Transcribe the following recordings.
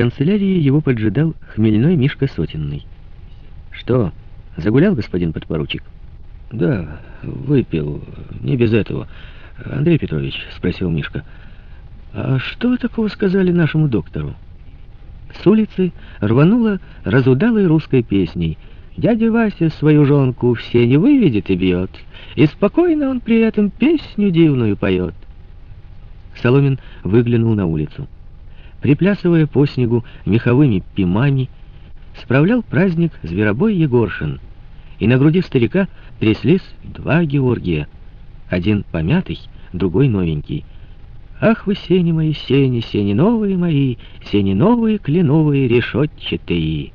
канцелярии его поджидал хмельной Мишка Сотенный. «Что, загулял господин подпоручик?» «Да, выпил. Не без этого. Андрей Петрович», — спросил Мишка, — «а что вы такого сказали нашему доктору?» С улицы рванула разудалой русской песней. Дядя Вася свою жонку все не выведет и бьет, и спокойно он при этом песню дивную поет. Соломин выглянул на улицу. Приплясывая по снегу меховыми пимами, справлял праздник зверобой Егоршин, и на груди старика тряслись два Георгия, один помятый, другой новенький. Ах вы, сени мои, сени, сени новые мои, сени новые, кленовые, решетчатые.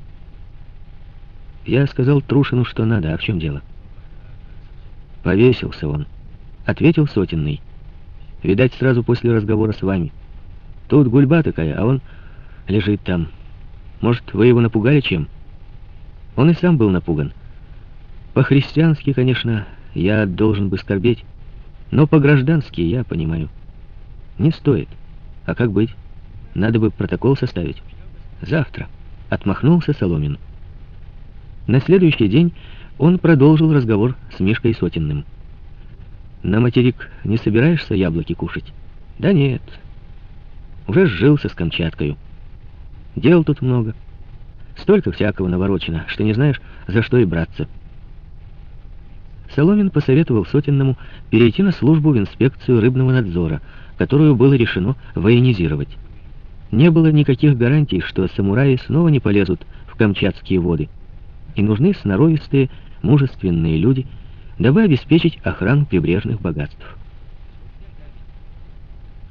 Я сказал Трушину, что надо, а в чем дело? Повесился он, ответил Сотенный. Видать, сразу после разговора с вами. Тут гульба такая, а он лежит там. Может, вы его напугали чем? Он и сам был напуган. По-христиански, конечно, я должен бы скорбеть, но по-граждански я понимаю. Не стоит. А как быть? Надо бы протокол составить. Завтра. Отмахнулся Соломин. На следующий день он продолжил разговор с Мишкой Сотенным. На материк не собираешься яблоки кушать? Да нет. Уже сжился с Камчаткою. Дел тут много. Столько всякого наворочено, что не знаешь, за что и браться. Соломин посоветовал Сотенному перейти на службу в инспекцию рыбного надзора, которую было решено военизировать. Не было никаких гарантий, что самураи снова не полезут в камчатские воды. И нужны сноровистые, мужественные люди, дабы обеспечить охрану прибрежных богатств.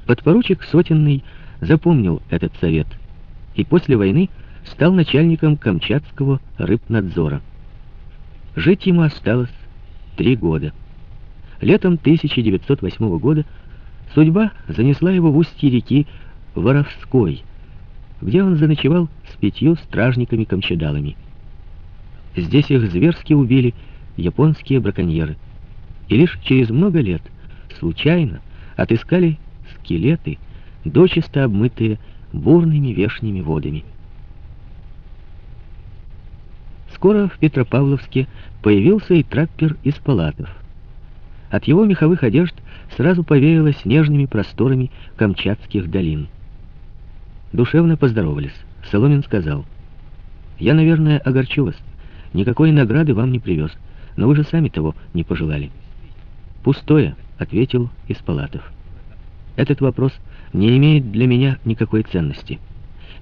Подпоручик Сотенный запомнил этот совет и после войны стал начальником Камчатского рыбнадзора. Жить ему осталось три года. Летом 1908 года судьба занесла его в устье реки Воровской, где он заночевал с пятью стражниками-камчадалами. Здесь их зверски убили японские браконьеры. И лишь через много лет случайно отыскали скелеты, дочисто обмытые бурными вешними водами. Скоро в Петропавловске появился и траппер из палатов. От его меховых одежд сразу повеяло снежными просторами камчатских долин. Душевно поздоровались. Соломин сказал, «Я, наверное, огорчу вас. Никакой награды вам не привез, но вы же сами того не пожелали». «Пустое», — ответил из палатов. «Этот вопрос не имеет для меня никакой ценности.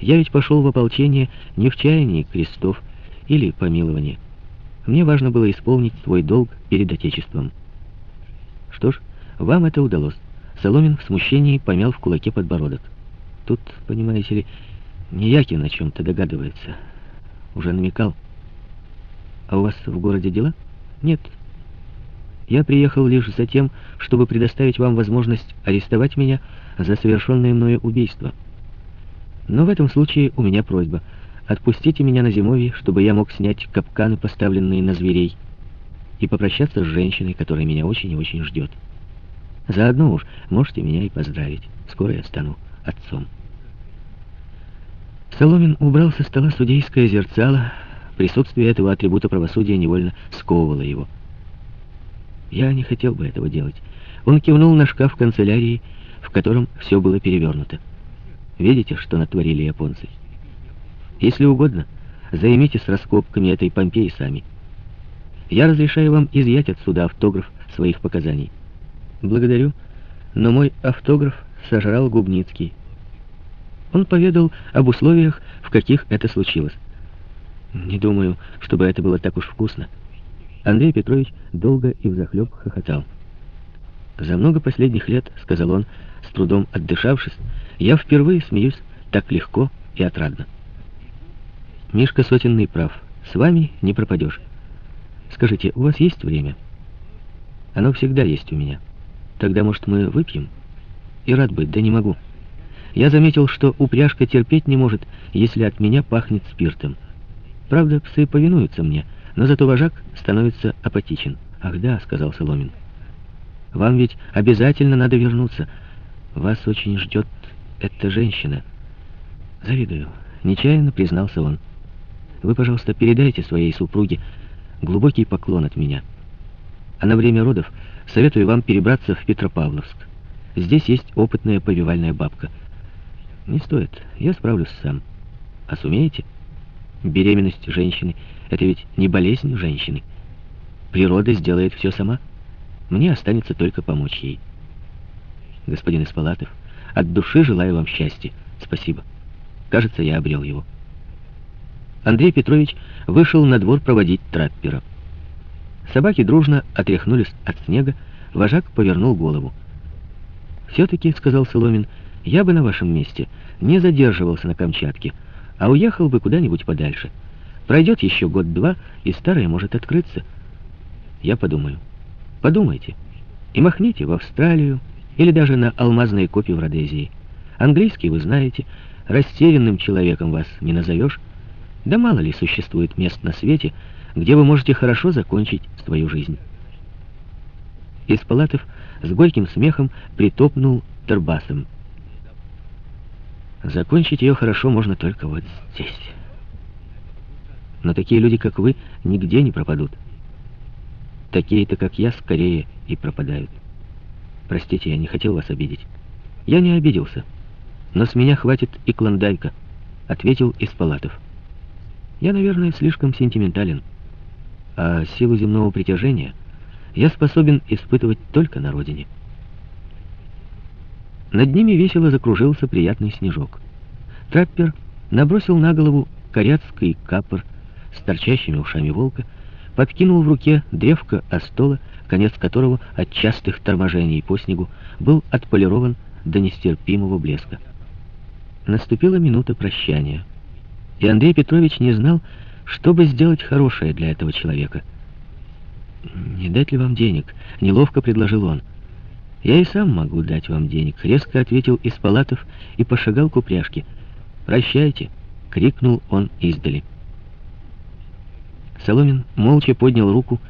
Я ведь пошел в ополчение не в чаянии крестов или помилования. Мне важно было исполнить свой долг перед Отечеством. Что ж, вам это удалось. Соломин в смущении помял в кулаке подбородок. Тут, понимаете ли, Неякин о чем-то догадывается. Уже намекал. А у вас в городе дела? Нет. Я приехал лишь за тем, чтобы предоставить вам возможность арестовать меня за совершенное мною убийство. Но в этом случае у меня просьба. Отпустите меня на зимовье, чтобы я мог снять капканы, поставленные на зверей, и попрощаться с женщиной, которая меня очень и очень ждет. Заодно уж можете меня и поздравить. Скоро я стану отцом. Соломин убрал со стола судейское зерцало. Присутствие этого атрибута правосудия невольно сковывало его. Я не хотел бы этого делать. Он кивнул на шкаф канцелярии, в котором все было перевернуто. Видите, что натворили японцы? Если угодно, займитесь раскопками этой Помпеи сами. Я разрешаю вам изъять отсюда автограф своих показаний. Благодарю, но мой автограф сожрал Губницкий. Он поведал об условиях, в каких это случилось. Не думаю, чтобы это было так уж вкусно. Андрей Петрович долго и взахлеб хохотал. «За много последних лет, — сказал он, с трудом отдышавшись, — я впервые смеюсь так легко и отрадно. Мишка Сотенный прав. С вами не пропадешь. Скажите, у вас есть время? Оно всегда есть у меня. Тогда, может, мы выпьем? И рад быть, да не могу. Я заметил, что упряжка терпеть не может, если от меня пахнет спиртом. Правда, псы повинуются мне, но зато вожак становится апатичен. «Ах да», — сказал Соломин. «Вам ведь обязательно надо вернуться. Вас очень ждет эта женщина. Завидую. нечаянно признался он. Вы, пожалуйста, передайте своей супруге глубокий поклон от меня. А на время родов советую вам перебраться в Петропавловск. Здесь есть опытная повивальная бабка. Не стоит, я справлюсь сам. А сумеете? Беременность женщины — это ведь не болезнь женщины. Природа сделает все сама. Мне останется только помочь ей. Господин Испалатов, от души желаю вам счастья. Спасибо. Кажется, я обрел его. Андрей Петрович вышел на двор проводить траппера. Собаки дружно отряхнулись от снега, вожак повернул голову. «Все-таки, — сказал Соломин, — я бы на вашем месте не задерживался на Камчатке, а уехал бы куда-нибудь подальше. Пройдет еще год-два, и старое может открыться. Я подумаю. Подумайте. И махните в Австралию или даже на алмазные копии в Родезии. Английский вы знаете, растерянным человеком вас не назовешь. Да мало ли существует мест на свете, где вы можете хорошо закончить свою жизнь. Из палатов с горьким смехом притопнул Тербасом. Закончить ее хорошо можно только вот здесь. Но такие люди, как вы, нигде не пропадут. Такие-то, как я, скорее и пропадают. Простите, я не хотел вас обидеть. Я не обиделся. Но с меня хватит и клондайка, ответил из палатов. Я, наверное, слишком сентиментален. А силу земного притяжения я способен испытывать только на родине. Над ними весело закружился приятный снежок. Траппер набросил на голову коряцкий капор с торчащими ушами волка, подкинул в руке древко остола, конец которого от частых торможений по снегу был отполирован до нестерпимого блеска. Наступила минута прощания, и Андрей Петрович не знал, что бы сделать хорошее для этого человека. «Не дать ли вам денег?» — неловко предложил он. «Я и сам могу дать вам денег», — резко ответил из палатов и пошагал к упряжке. «Прощайте!» — крикнул он издали. Соломин молча поднял руку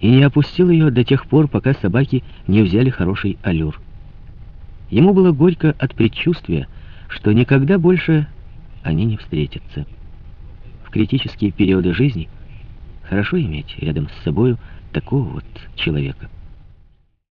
и не опустил ее до тех пор, пока собаки не взяли хороший аллюр. Ему было горько от предчувствия, что никогда больше они не встретятся. В критические периоды жизни хорошо иметь рядом с собою такого вот человека.